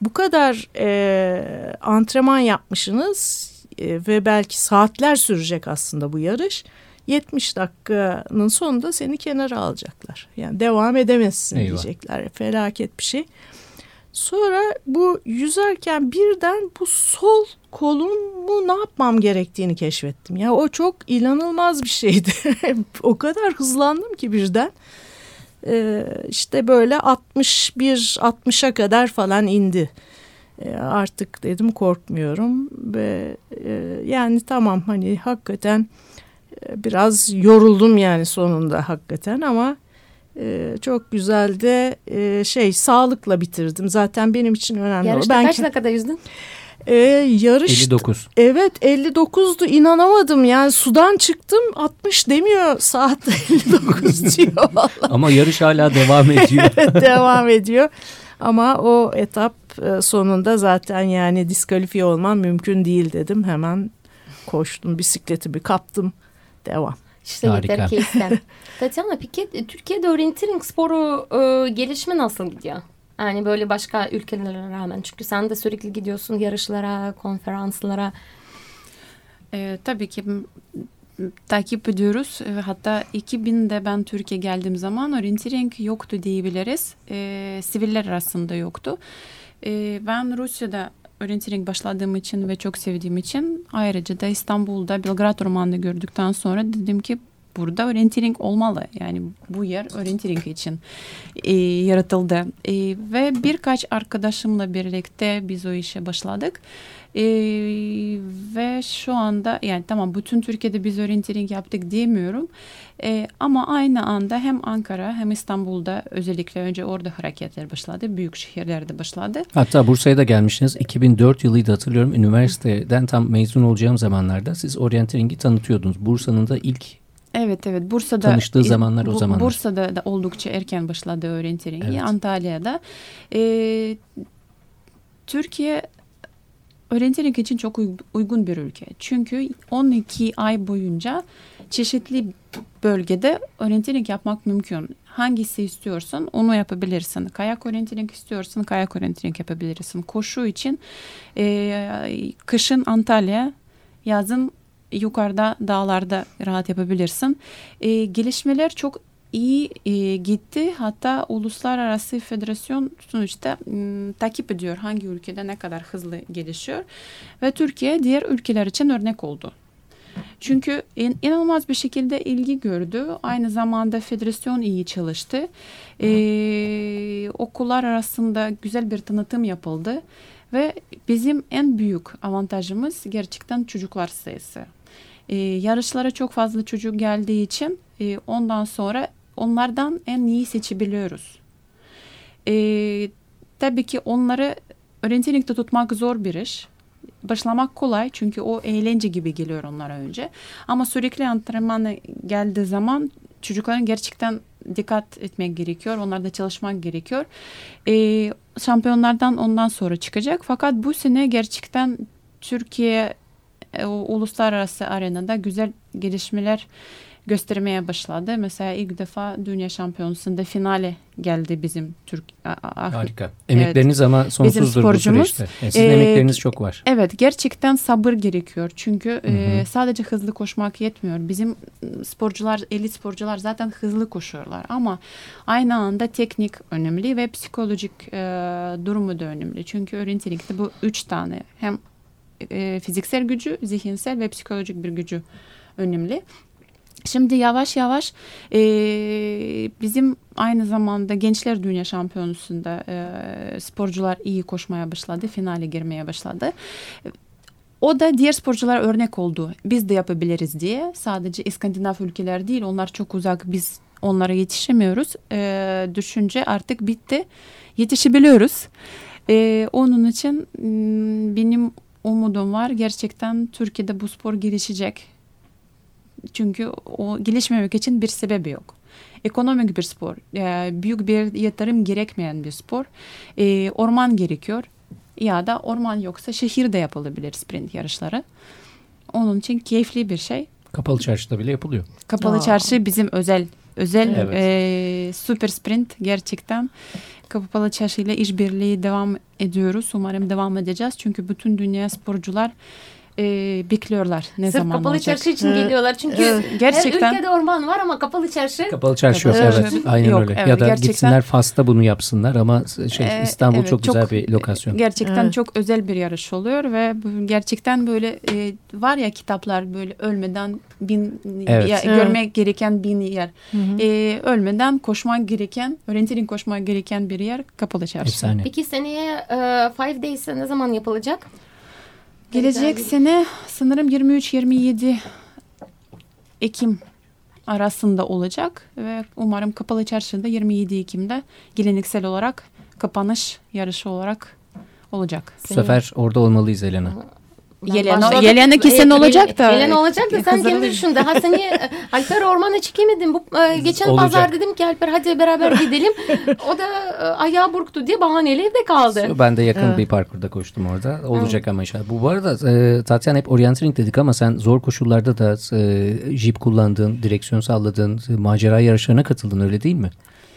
bu kadar e, antrenman yapmışsınız e, ve belki saatler sürecek aslında bu yarış. 70 dakikanın sonunda seni kenara alacaklar. Yani devam edemezsin Eyvah. diyecekler. Felaket bir şey. Sonra bu yüzerken birden bu sol kolumu ne yapmam gerektiğini keşfettim. Ya o çok inanılmaz bir şeydi. o kadar hızlandım ki birden. Ee, işte böyle 61 60'a kadar falan indi. Ee, artık dedim korkmuyorum ve e, yani tamam hani hakikaten biraz yoruldum yani sonunda hakikaten ama e, çok güzel de e, şey sağlıkla bitirdim. Zaten benim için önemli. o. Yarışta Ben kaç dakikada yüzdün? e, yarış 59. Evet 59'du inanamadım yani sudan çıktım 60 demiyor saat 59 diyor vallahi Ama yarış hala devam ediyor. devam ediyor. Ama o etap e, sonunda zaten yani diskalifiye olmam mümkün değil dedim. Hemen koştum bisikletimi kaptım devam. İşte Harika. yeter ki isten. Tatiana peki e, Türkiye'de orienteering sporu e, gelişme nasıl gidiyor? Yani böyle başka ülkelere rağmen. Çünkü sen de sürekli gidiyorsun yarışlara, konferanslara. Ee, tabii ki takip ediyoruz. Ee, hatta 2000'de ben Türkiye geldiğim zaman orienteering yoktu diyebiliriz. Ee, siviller arasında yoktu. Ee, ben Rusya'da orienteering başladığım için ve çok sevdiğim için ayrıca da İstanbul'da Belgrad Ormanı'nı gördükten sonra dedim ki burada orienteering olmalı. Yani bu yer orienteering için e, yaratıldı. E, ve birkaç arkadaşımla birlikte biz o işe başladık. E, ve şu anda yani tamam bütün Türkiye'de biz orienteering yaptık diyemiyorum. E, ama aynı anda hem Ankara hem İstanbul'da özellikle önce orada hareketler başladı. Büyük şehirlerde başladı. Hatta Bursa'ya da gelmişsiniz. 2004 yılıydı hatırlıyorum. Üniversiteden tam mezun olacağım zamanlarda siz orienteering'i tanıtıyordunuz. Bursa'nın da ilk Evet evet Bursa'da Tanıştığı zamanlar o zamanlar. Bursa'da da oldukça erken başladı orienteering. Evet. Antalya'da. Ee, Türkiye orienteering için çok uy- uygun bir ülke. Çünkü 12 ay boyunca çeşitli bölgede orienteering yapmak mümkün. Hangisi istiyorsan onu yapabilirsin. Kayak orienteering istiyorsan kayak orienteering yapabilirsin. Koşu için e, kışın Antalya, yazın yukarıda dağlarda rahat yapabilirsin. E, gelişmeler çok iyi e, gitti. Hatta uluslararası federasyon sonuçta m, takip ediyor hangi ülkede ne kadar hızlı gelişiyor. Ve Türkiye diğer ülkeler için örnek oldu. Çünkü in- inanılmaz bir şekilde ilgi gördü. Aynı zamanda federasyon iyi çalıştı. Ee, okullar arasında güzel bir tanıtım yapıldı. Ve bizim en büyük avantajımız gerçekten çocuklar sayısı. Ee, yarışlara çok fazla çocuk geldiği için e, ondan sonra onlardan en iyi seçebiliyoruz. Ee, tabii ki onları orienteering'de tutmak zor bir iş. Başlamak kolay çünkü o eğlence gibi geliyor onlara önce. Ama sürekli antrenmana geldiği zaman çocukların gerçekten dikkat etmek gerekiyor. Onlarda çalışmak gerekiyor. E, şampiyonlardan ondan sonra çıkacak. Fakat bu sene gerçekten Türkiye e, uluslararası arenada güzel gelişmeler göstermeye başladı. Mesela ilk defa Dünya Şampiyonası'nda finale geldi bizim Türk. a- a- Harika. Emekleriniz ama sonsuzdur bu süreçte. Yani sizin e, emekleriniz çok var. Evet gerçekten sabır gerekiyor. Çünkü Hı hı. e, sadece hızlı koşmak yetmiyor. Bizim sporcular, elit sporcular zaten hızlı koşuyorlar ama aynı anda teknik önemli ve psikolojik e, durumu da önemli. Çünkü öğrencilikte bu üç tane hem e, fiziksel gücü, zihinsel ve psikolojik bir gücü önemli. Şimdi yavaş yavaş e, bizim aynı zamanda Gençler Dünya Şampiyonası'nda e, sporcular iyi koşmaya başladı, finale girmeye başladı. O da diğer sporculara örnek oldu. Biz de yapabiliriz diye. Sadece İskandinav ülkeler değil, onlar çok uzak. Biz onlara yetişemiyoruz. E, düşünce artık bitti. Yetişebiliyoruz. E, onun için benim umudum var. Gerçekten Türkiye'de bu spor gelişecek. Çünkü o gelişmemek için bir sebebi yok. Ekonomik bir spor, e, büyük bir yatırım gerekmeyen bir spor. E, orman gerekiyor ya da orman yoksa şehirde yapılabilir sprint yarışları. Onun için keyifli bir şey. Kapalı çarşıda bile yapılıyor. Kapalı Aa. çarşı bizim özel özel Evet. e, süper sprint gerçekten. Kapalı çarşı ile işbirliği devam ediyoruz. Umarım devam edeceğiz. Çünkü bütün dünya sporcular e, bekliyorlar ne Sırf zaman kapalı olacak. çarşı için geliyorlar. Çünkü her Gerçekten ülkede orman var ama kapalı çarşı Kapalı çarşı yok. Evet. Aynen yok, öyle. evet, ya da gerçekten. gitsinler Fas'ta bunu yapsınlar ama şey Ee, İstanbul evet, çok güzel çok- bir lokasyon. Gerçekten Evet. çok özel bir yarış oluyor ve gerçekten böyle e, var ya kitaplar böyle ölmeden bin Evet. ya- Evet. görmek gereken bin yer. Hı hı. E, ölmeden koşmak gereken, öğrencinin koşmak gereken bir yer kapalı çarşı. Efsane. Peki seneye e, Five Days ne zaman yapılacak? Gelecek sene sanırım 23-27 Ekim arasında olacak ve umarım kapalı çarşıda 27 Ekim'de geleneksel olarak kapanış yarışı olarak olacak. Bu sefer orada olmalıyız Elena. Yelena- başladım. Yelena kesin E, olacak da- Yelena olacak da sen Hazır kendi düşün. Daha seni e, Alper Orman'a çekemedin. Bu e, geçen Olacak. pazar dedim ki Alper hadi beraber gidelim. o da e, ayağı burktu diye bahaneyle evde kaldı. Ben de yakın Evet. bir parkurda koştum orada. Olacak ama inşallah. Bu, bu arada e, Tatyana hep orienteering dedik ama sen zor koşullarda da e, jip kullandın, direksiyon salladın, macera yarışlarına katıldın öyle değil mi?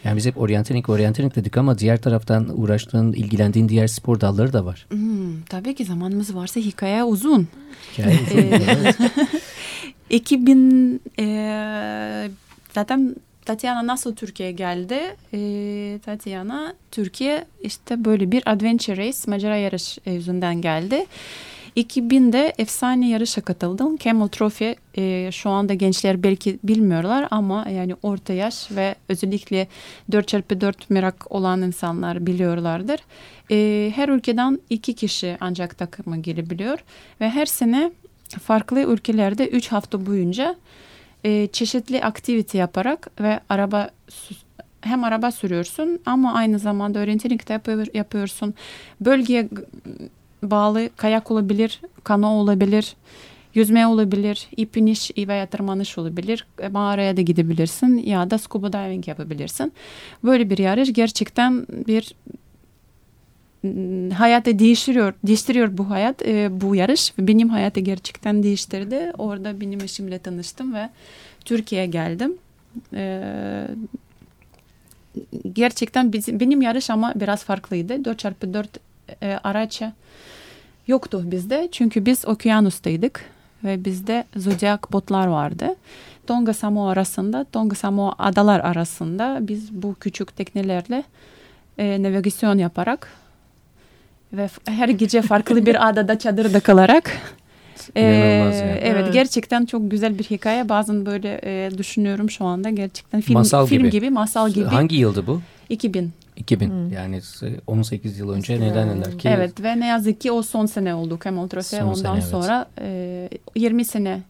Yani biz hep orienteering, orienteering dedik ama diğer taraftan uğraştığın, ilgilendiğin diğer spor dalları da var. Hmm, tabii ki zamanımız varsa hikaye uzun. Hikaye uzun. Evet. 2000 e, zaten Tatiana nasıl Türkiye'ye geldi? E, Tatiana Türkiye işte böyle bir adventure race macera yarış e, yüzünden geldi. 2000'de efsane yarışa katıldım. Camel Trophy e, şu anda gençler belki bilmiyorlar ama yani orta yaş ve özellikle 4x4 merak olan insanlar biliyorlardır. E, her ülkeden iki kişi ancak takıma girebiliyor ve her sene farklı ülkelerde 3 hafta boyunca e, çeşitli aktivite yaparak ve araba hem araba sürüyorsun ama aynı zamanda öğrencilik de yapıyor, yapıyorsun. Bölgeye bağlı kayak olabilir, kano olabilir, yüzme olabilir, ip iniş veya tırmanış olabilir. E, Mağaraya da gidebilirsin ya da scuba diving yapabilirsin. Böyle bir yarış gerçekten bir m, hayatı değiştiriyor değiştiriyor bu hayat e, bu yarış benim hayatı gerçekten değiştirdi orada benim eşimle tanıştım ve Türkiye'ye geldim E, gerçekten bizim, benim yarış ama biraz farklıydı 4x4 e, araç yoktu bizde çünkü biz okyanustaydık ve bizde zodyak botlar vardı Tonga Samoa arasında Tonga Samoa adalar arasında biz bu küçük teknelerle e, navigasyon yaparak ve her gece farklı bir adada çadırda kalarak e, yani. evet, Evet. gerçekten çok güzel bir hikaye. Bazen böyle e, düşünüyorum şu anda gerçekten film Masal film gibi. gibi, masal gibi. Hangi yıldı bu? 2000. 2000 hmm. yani 18 yıl önce işte, neden neler ki? Evet ve ne yazık ki o son sene oldu Kemal Trofe. Ondan sene, evet. sonra e, 20 sene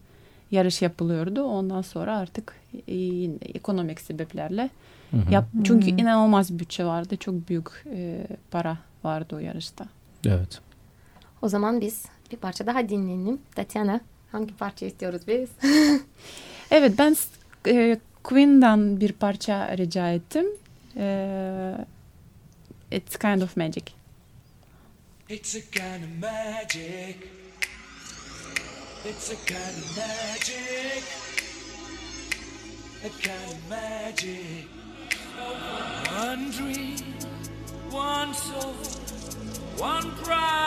yarış yapılıyordu. Ondan sonra artık e, ekonomik sebeplerle Hı yap çünkü Hı -hı. inanılmaz bütçe vardı. Çok büyük e, para vardı o yarışta. Evet. O zaman biz bir parça daha dinleyelim. Tatiana hangi parça istiyoruz biz? evet ben e, Queen'dan bir parça rica ettim. E, it's kind of magic. It's a kind of magic. It's a kind of magic. A kind of magic. One dream, one soul, one pride.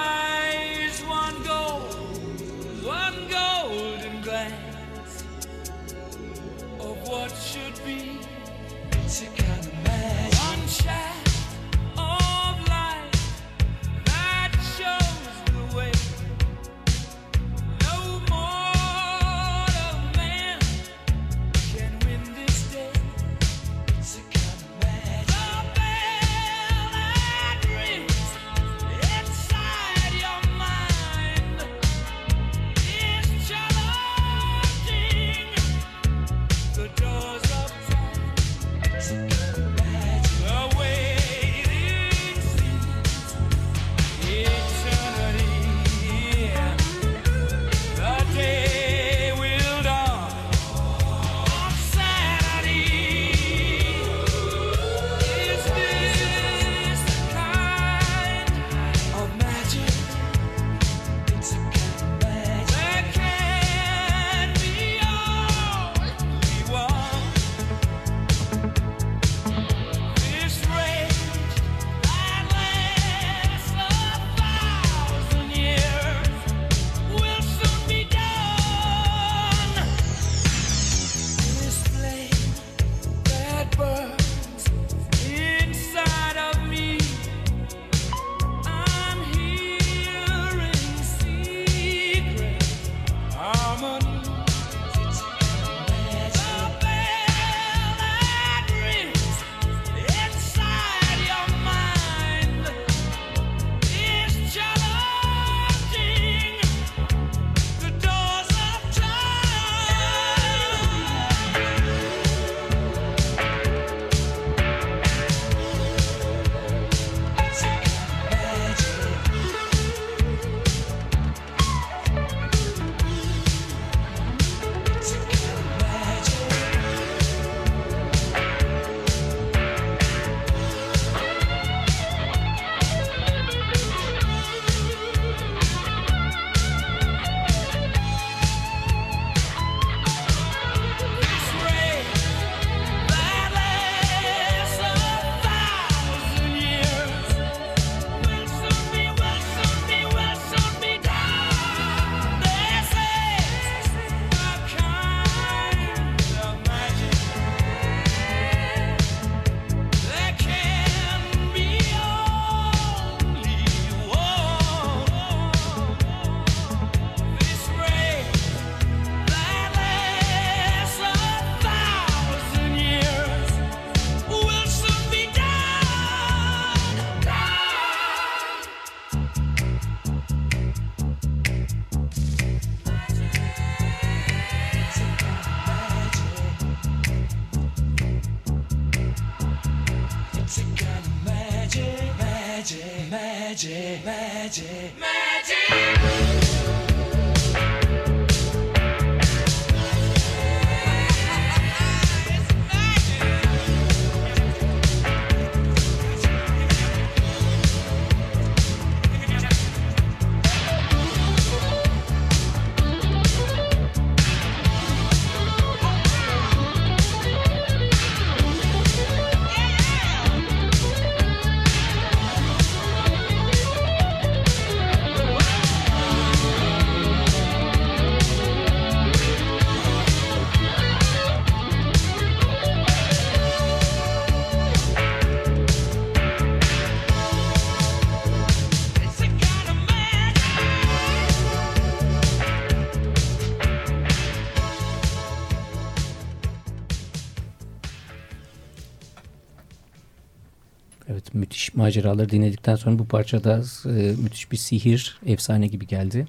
maceraları dinledikten sonra bu parçada e, müthiş bir sihir, efsane gibi geldi.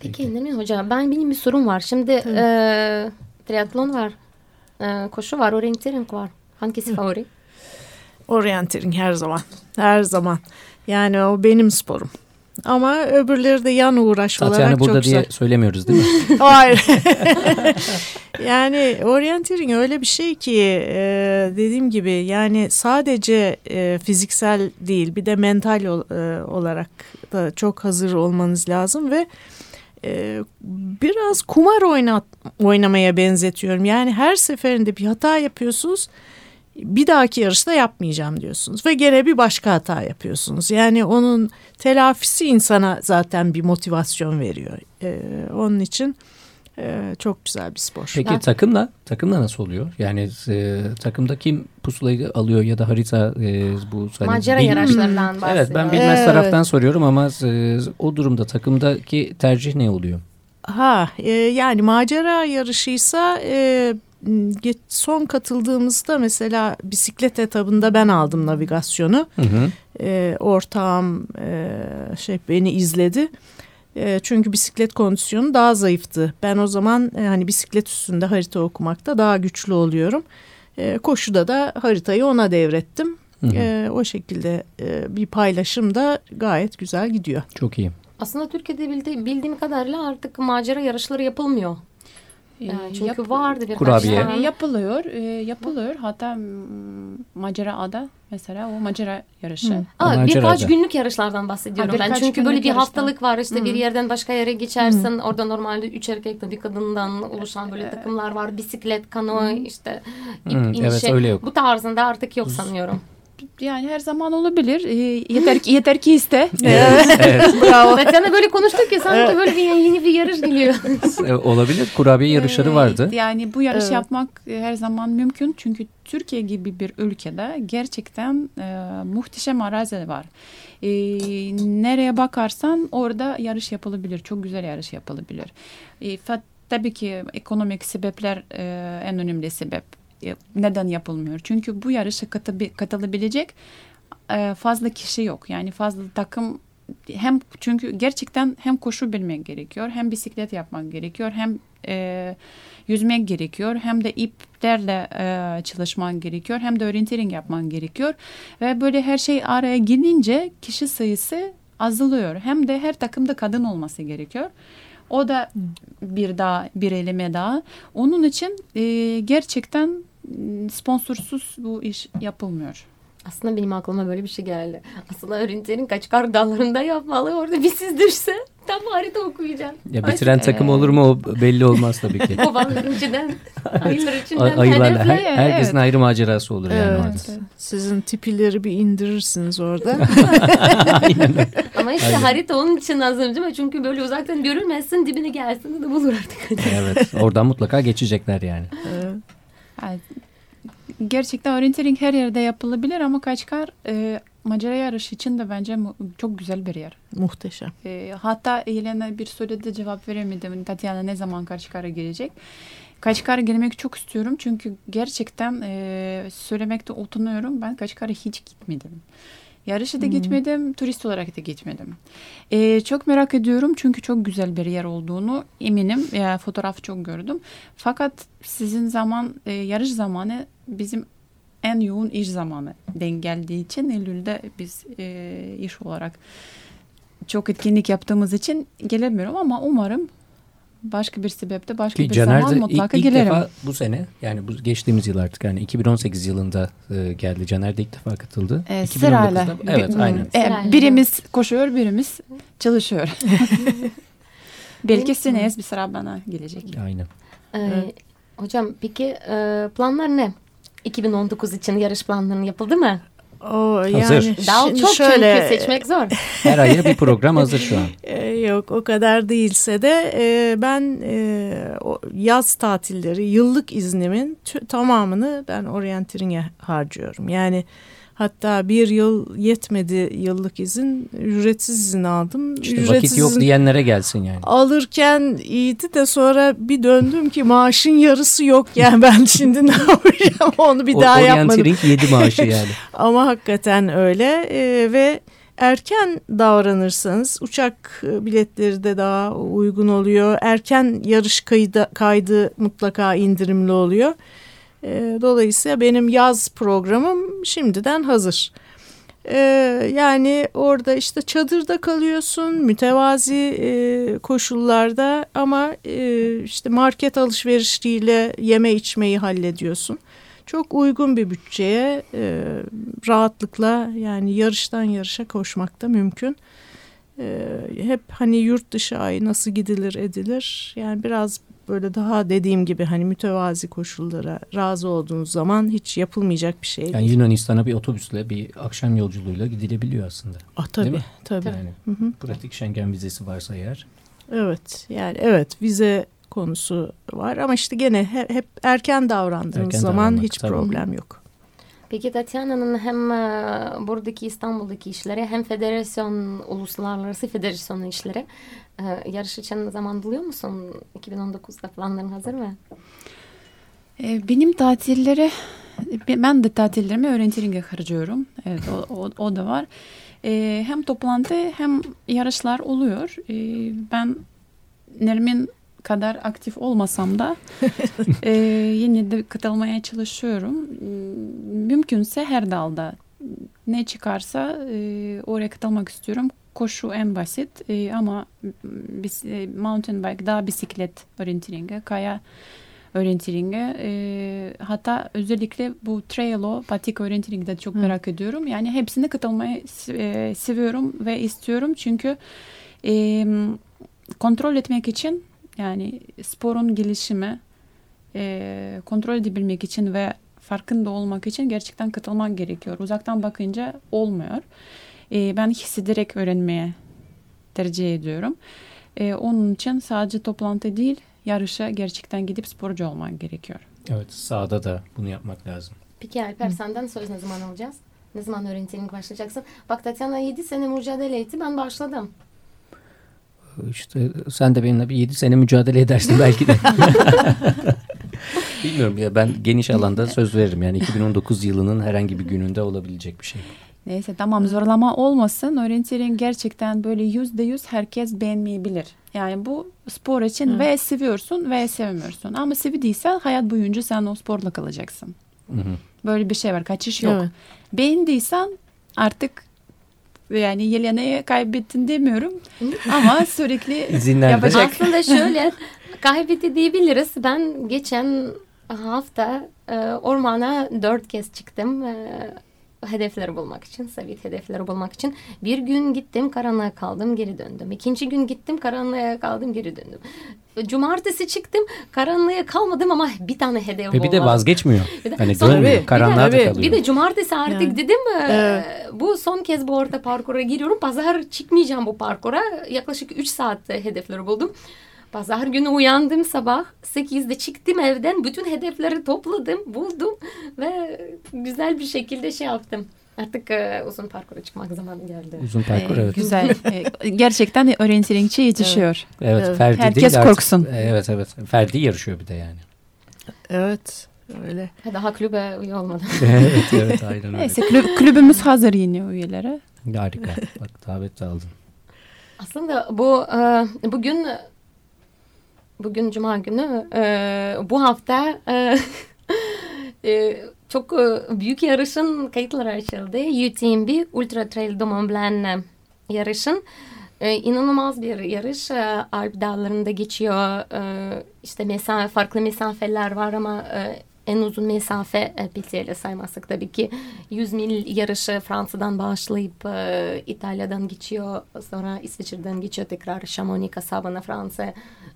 Peki, Peki. Nermin Hocam ben benim bir sorum var. Şimdi e, triatlon var, e, koşu var, orienteering var. Hangisi favori? Orienteering her zaman, her zaman. Yani o benim sporum. Ama öbürleri de yan uğraş Tatyana olarak burada çok diye güzel. söylemiyoruz değil mi? Hayır. yani orienteering öyle bir şey ki e, dediğim gibi yani sadece e, fiziksel değil bir de mental ol- e, olarak da çok hazır olmanız lazım ve e, biraz kumar oynat, oynamaya benzetiyorum. Yani her seferinde bir hata yapıyorsunuz bir dahaki yarışta yapmayacağım diyorsunuz ve gene bir başka hata yapıyorsunuz. Yani onun telafisi insana zaten bir motivasyon veriyor. E, onun için ee, çok güzel bir spor. Peki Ya- takımla takımla nasıl oluyor? Yani e, takımda kim pusulayı alıyor ya da harita e, bu hani Macera bil- yarışlarından bahsediyor. Evet ben bilmez Evet. taraftan soruyorum ama e, o durumda takımdaki tercih ne oluyor? Ha e, yani macera yarışıysa e, son katıldığımızda mesela bisiklet etabında ben aldım navigasyonu. Hı hı. E, ortağım e, şey beni izledi. E, çünkü bisiklet kondisyonu daha zayıftı. Ben o zaman e, hani bisiklet üstünde harita okumakta daha güçlü oluyorum. E, koşuda da haritayı ona devrettim. Hı hı. E, o şekilde e, bir paylaşım da gayet güzel gidiyor. Çok iyi. Aslında Türkiye'de bildi, bildiğim kadarıyla artık macera yarışları yapılmıyor. Yani çünkü Yap- vardı birkaç Kurabiye. Yani yapılıyor, e, yapılıyor. Hatta mm, macera ada mesela o macera yarışı. Hı. Aa, birkaç günlük yarışlardan bahsediyorum Ha, ben. Çünkü böyle bir yarıştan. haftalık var işte bir Hı. yerden başka yere geçersin. Orada normalde üç erkekle bir kadından oluşan böyle takımlar var. Bisiklet, kano işte ip Hı, inişi. evet, öyle yok. Bu tarzında artık yok sanıyorum. Yani her zaman olabilir. E, yeter ki yeter ki iste. Bravo. Ve sana böyle konuştuk ki sanki böyle bir yeni bir yarış geliyor. E, olabilir. Kurabiye yarışları Ee, vardı. Yani bu yarış Evet. yapmak e, her zaman mümkün. Çünkü Türkiye gibi bir ülkede gerçekten e, muhteşem arazi var. E, nereye bakarsan orada yarış yapılabilir. Çok güzel yarış yapılabilir. E, tabii ki ekonomik sebepler e, en önemli sebep. E, neden yapılmıyor? Çünkü bu yarışa katılabilecek e, fazla kişi yok. Yani fazla takım hem çünkü gerçekten hem koşu bilmek gerekiyor, hem bisiklet yapmak gerekiyor, hem e, yüzmek gerekiyor, hem de iplerle e, çalışman gerekiyor, hem de orienteering yapman gerekiyor ve böyle her şey araya girince kişi sayısı azalıyor. Hem de her takımda kadın olması gerekiyor. O da bir daha bir eleme daha. Onun için e, gerçekten sponsorsuz bu iş yapılmıyor. Aslında benim aklıma böyle bir şey geldi. Aslında öğrencilerin kaçkar dallarında yapmalı. Orada bir siz düşse tam harita okuyacağım. Ya bitiren takım olur mu o belli olmaz tabii ki. Babanların içinden, ayılar içinden her- herkesin ayrı macerası olur yani Evet. Sizin tipileri bir indirirsiniz orada. Ama işte harita onun için lazım değil mi? Çünkü böyle uzaktan görülmezsin dibine gelsin de bulur artık. evet. Oradan mutlaka geçecekler yani. Evet. Yani gerçekten orienteering her yerde yapılabilir ama Kaçkar e, macera yarışı için de bence çok güzel bir yer. Muhteşem. E, hatta Elena bir soruda cevap veremedim. Tatyana ne zaman Kaçkar'a gelecek? Kaçkar'a gelmek çok istiyorum çünkü gerçekten e, söylemekte utanıyorum. Ben Kaçkar'a hiç gitmedim. Yarışa da gitmedim, turist olarak da gitmedim. E, çok merak ediyorum çünkü çok güzel bir yer olduğunu eminim. E, fotoğraf çok gördüm. Fakat sizin zaman, e, yarış zamanı bizim en yoğun iş zamanı denk geldiği için Eylül'de biz e, iş olarak çok etkinlik yaptığımız için gelemiyorum ama umarım başka bir sebepte başka Ki bir Caner zaman mutlaka ilk, ilk gelirim. defa bu sene yani bu geçtiğimiz yıl artık yani 2018 yılında e, geldi. Caner de ilk defa katıldı. 2019'da sırayla. Evet aynen. e, birimiz koşuyor, birimiz çalışıyor. Belki seneye bir sıra bana gelecek. Aynen. Ee, hocam peki e, planlar ne? 2019 için yarış planları yapıldı mı? O yani Hazır. Daha şimdi çok şöyle, çünkü seçmek zor. Her aya bir program hazır şu an. e, yok o kadar değilse de e, ben e, o yaz tatilleri yıllık iznimin tamamını ben orienteering'e harcıyorum. Yani hatta bir yıl yetmedi yıllık izin ücretsiz izin aldım. İşte Ücretsiz vakit yok diyenlere gelsin yani. alırken iyiydi de sonra bir döndüm ki maaşın yarısı yok yani ben şimdi ne yapacağım onu bir O- daha yapmadım. Orienteering yedi maaşı yani. Ama hakikaten öyle Ee, ve erken davranırsanız uçak e, biletleri de daha uygun oluyor. Erken yarış kaydı, kaydı mutlaka indirimli oluyor. Ee, dolayısıyla benim yaz programım şimdiden hazır. Ee, yani orada işte çadırda kalıyorsun mütevazi e, koşullarda ama e, işte market alışverişiyle yeme içmeyi hallediyorsun. Çok uygun bir bütçeye e, rahatlıkla yani yarıştan yarışa koşmak da mümkün. E, hep hani yurt dışı ay nasıl gidilir edilir yani biraz böyle daha dediğim gibi hani mütevazi koşullara razı olduğunuz zaman hiç yapılmayacak bir şey değil. Yani Yunanistan'a bir otobüsle bir akşam yolculuğuyla gidilebiliyor aslında. Ah, tabii tabii. Yani Hı hı. pratik Schengen vizesi varsa eğer. Evet yani evet vize konusu var ama işte gene he- hep erken davrandığınız Erken zaman davranmak, hiç tabii. problem yok. Peki Tatyana'nın hem e, buradaki İstanbul'daki işleri hem federasyon, uluslararası federasyonun işleri e, yarış için zaman buluyor musun? 2019'da planların hazır mı? E, Benim tatilleri, ben de tatillerimi öğrencilerine harcıyorum. Evet, o, o, o da var. Hem toplantı hem yarışlar oluyor. Ben Nermin kadar aktif olmasam da e, yine de katılmaya çalışıyorum. E, Mümkünse her dalda ne çıkarsa e, oraya katılmak istiyorum. Koşu en basit e, ama bis, e, mountain bike daha bisiklet orienteering'e, kaya orienteering'e e, hatta özellikle bu trailo patik orienteering'de çok Hı. merak ediyorum. Yani hepsine katılmayı e, seviyorum ve istiyorum çünkü e, kontrol etmek için yani sporun gelişimi e, kontrol edebilmek için ve farkında olmak için gerçekten katılmak gerekiyor. Uzaktan bakınca olmuyor. E, ben hissederek öğrenmeye tercih ediyorum. E, onun için sadece toplantı değil, yarışa gerçekten gidip sporcu olman gerekiyor. Evet sahada da bunu yapmak lazım. Peki Alper senden söz ne zaman alacağız? Ne zaman öğrencilik başlayacaksın? Bak Tatyana 7 sene mücadele etti ben başladım. İşte sen de benimle bir 7 sene mücadele edersin belki de. Bilmiyorum ya ben geniş alanda söz veririm. Yani 2019 yılının herhangi bir gününde olabilecek bir şey. Neyse tamam zorlama olmasın. Öğrencilerin gerçekten böyle yüzde yüz herkes beğenmeyebilir. Yani bu spor için Evet. ve seviyorsun ve sevmiyorsun. Ama sevdiysen hayat boyunca sen o sporla kalacaksın. Hı hı. Böyle bir şey var. Kaçış yok. Evet. Beğendiysen artık yani Yelena'yı kaybettin demiyorum. Ama sürekli İzinlerde. yapacak. Aslında şöyle kaybetti diyebiliriz. Ben geçen hafta e, ormana dört kez çıktım. E, hedefleri bulmak için, sabit hedefleri bulmak için. Bir gün gittim, karanlığa kaldım, geri döndüm. İkinci gün gittim, karanlığa kaldım, geri döndüm. Cumartesi çıktım, karanlığa kalmadım ama bir tane hedef Ve bir de bulmadım. vazgeçmiyor. Bir de- Hani Sonra- dönmüyor. Bir de- Karanlığa da bir de- kalıyor. Bir de cumartesi artık Yani. dedim e, Evet. bu son kez bu orta parkura giriyorum. Pazar çıkmayacağım bu parkura. Yaklaşık 3 saatte hedefleri buldum. Pazar günü uyandım sabah 8'de çıktım evden. Bütün hedefleri topladım, buldum ve güzel bir şekilde şey yaptım. Artık e, uzun parkura çıkmak zamanı geldi. Uzun parkur Ee, evet. Güzel. Ee, gerçekten öğrencilerin içi yetişiyor. Evet, Evet. Ferdi Herkes değil de artık- korksun. Evet evet. Ferdi yarışıyor bir de yani. Evet öyle. Daha kulübe üye olmadım. evet evet aynen öyle. Neyse kulüp- kulübümüz hazır yeni üyelere. Harika. Bak davet aldın. Aslında bu e, bugün bugün Cuma günü e, bu hafta e, e, çok e, büyük yarışın kayıtları açıldı. UTMB Ultra Trail du Mont Blanc e, yarışın. E, inanılmaz bir yarış. E, Alp dağlarında geçiyor. E, işte mesafe, farklı mesafeler var ama e, en uzun mesafe e, Pilsi'yle saymazsak tabii ki 100 mil yarışı Fransa'dan başlayıp e, İtalya'dan geçiyor. Sonra İsviçre'den geçiyor tekrar Chamonix kasabına Fransa'ya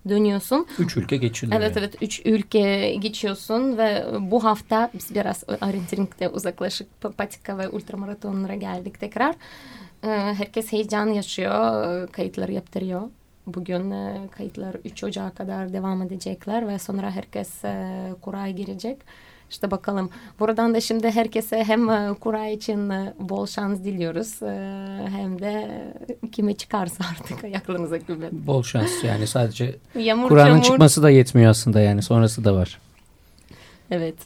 dönüyorsun. Üç ülke geçiliyor. Evet evet üç ülke geçiyorsun ve bu hafta biz biraz orienteering'de uzaklaşıp patika ve ultramaratonlara geldik tekrar. Ee, Herkes heyecan yaşıyor, e, kayıtları yaptırıyor. Bugün e, kayıtlar 3 Ocağı kadar devam edecekler ve sonra herkes e, kuraya girecek. İşte bakalım. Buradan da şimdi herkese hem e, kura için bol şans diliyoruz hem de kime çıkarsa artık ayaklarınıza güven. Bol şans yani sadece Kur'an'ın çıkması da yetmiyor aslında yani sonrası da var. Evet.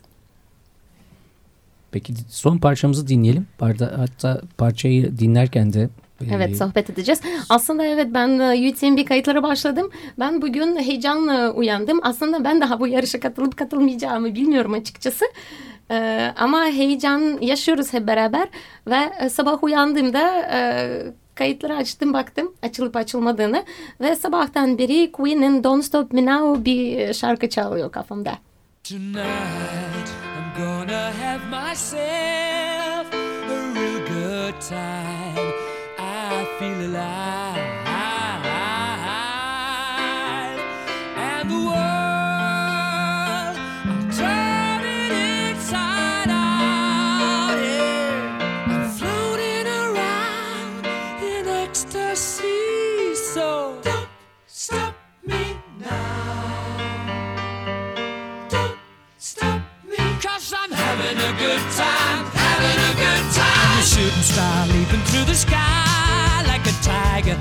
Peki son parçamızı dinleyelim. Hatta parçayı dinlerken de Evet sohbet edeceğiz. Aslında evet ben e, UTMB kayıtlara başladım. Ben bugün heyecanla uyandım. Aslında ben daha bu yarışa katılıp katılmayacağımı bilmiyorum açıkçası. E, ama heyecan yaşıyoruz hep beraber ve e, sabah uyandığımda e, kayıtları açtım baktım açılıp açılmadığını ve sabahtan beri Queen'in Don't Stop Me Now bir şarkı çalıyor kafamda. Tonight I'm gonna have myself a real good time. Good time, having a good time. Shooting star leaping through the sky like a tiger,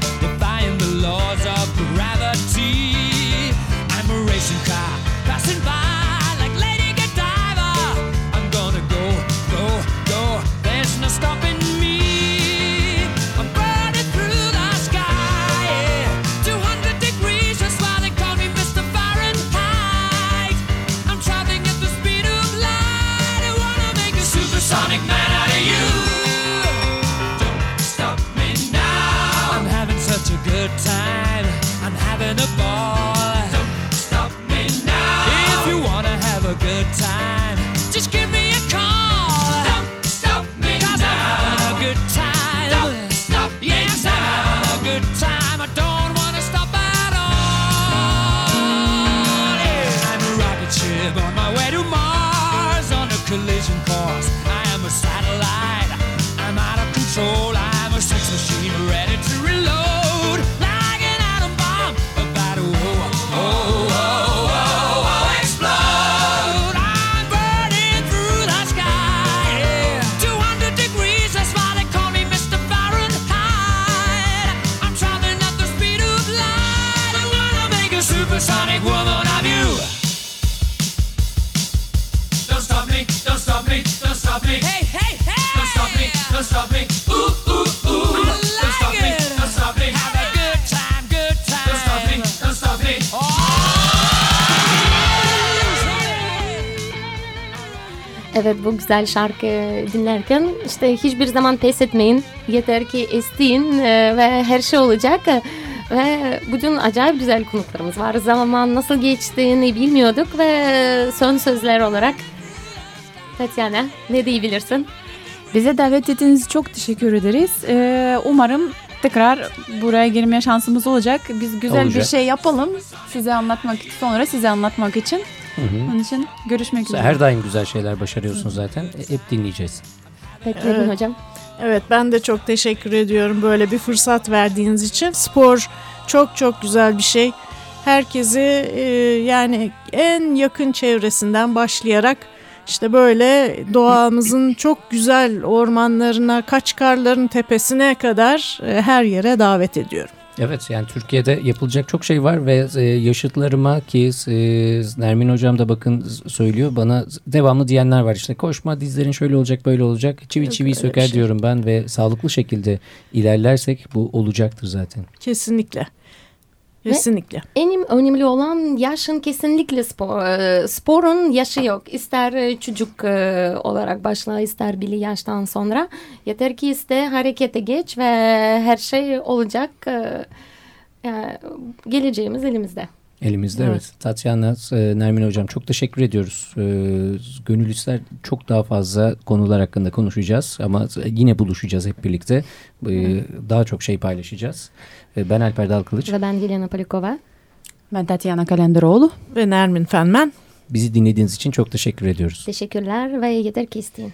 güzel şarkı dinlerken işte hiçbir zaman pes etmeyin. Yeter ki isteyin e, ve her şey olacak. Ve bugün acayip güzel konuklarımız var. Zaman nasıl geçtiğini bilmiyorduk ve son sözler olarak Tatyana ne diyebilirsin? Bize davet ettiğiniz için çok teşekkür ederiz. Ee, umarım tekrar buraya girmeye şansımız olacak. Biz güzel bir Olacak. şey yapalım. Size anlatmak sonra size anlatmak için. Onun için görüşmek üzere. Her daim güzel şeyler başarıyorsun zaten. E, Hep dinleyeceğiz. Bekleyin Evet. hocam. Evet ben de çok teşekkür ediyorum böyle bir fırsat verdiğiniz için. Spor çok çok güzel bir şey. Herkesi e, yani en yakın çevresinden başlayarak işte böyle doğamızın çok güzel ormanlarına, kaçkarların tepesine kadar e, her yere davet ediyorum. Evet yani Türkiye'de yapılacak çok şey var ve e, yaşıtlarıma ki e, Nermin hocam da bakın söylüyor bana devamlı diyenler var işte koşma dizlerin şöyle olacak böyle olacak çivi Yok çivi söker şey. diyorum ben ve sağlıklı şekilde ilerlersek bu olacaktır zaten. Kesinlikle. Kesinlikle. En önemli olan yaşın kesinlikle spor. e, Sporun yaşı yok. İster e, çocuk e, olarak başla ister bile yaştan sonra. Yeter ki iste harekete geç ve her şey olacak. E, Geleceğimiz elimizde. Elimizde Evet. evet. Tatyana, Nermin Hocam çok teşekkür ediyoruz. Gönül ister çok daha fazla konular hakkında konuşacağız ama yine buluşacağız hep birlikte. Daha çok şey paylaşacağız. E, Ben Alper Dalkılıç. Ve ben Yelena Polikova. Ben Tatyana Kalenderoğlu. Ve Nermin Fenmen. Bizi dinlediğiniz için çok teşekkür ediyoruz. Teşekkürler ve yeter ki isteyin.